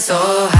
so high.